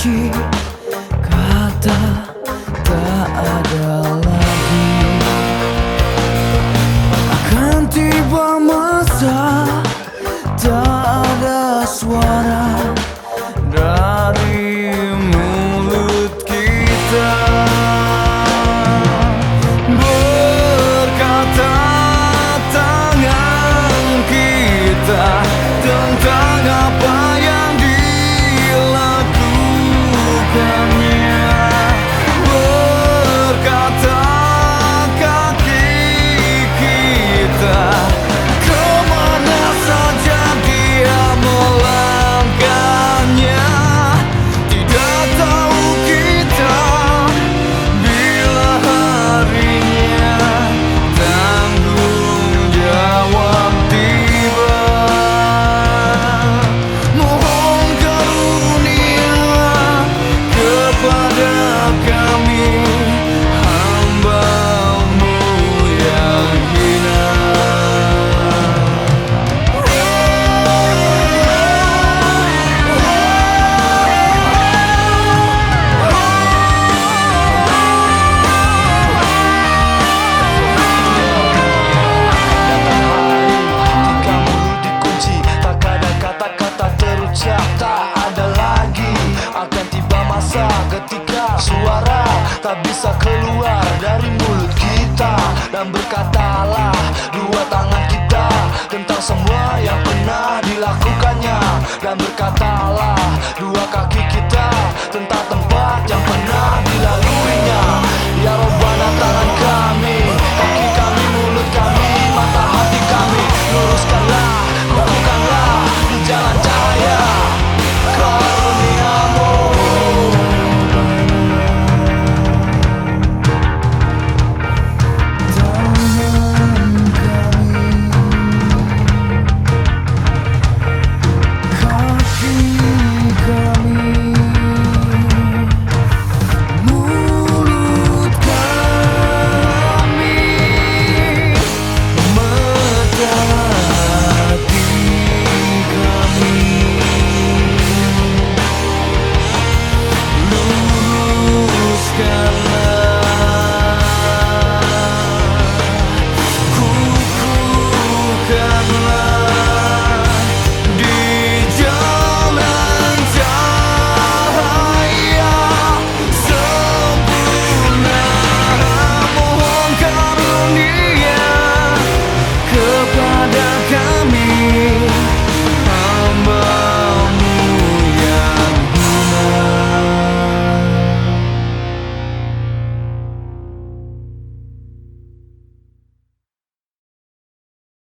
janji kata tak ada lagi. Akan tiba masa tak ada suara dari ketika suara tak bisa keluar dari mulut kita dan berkatalah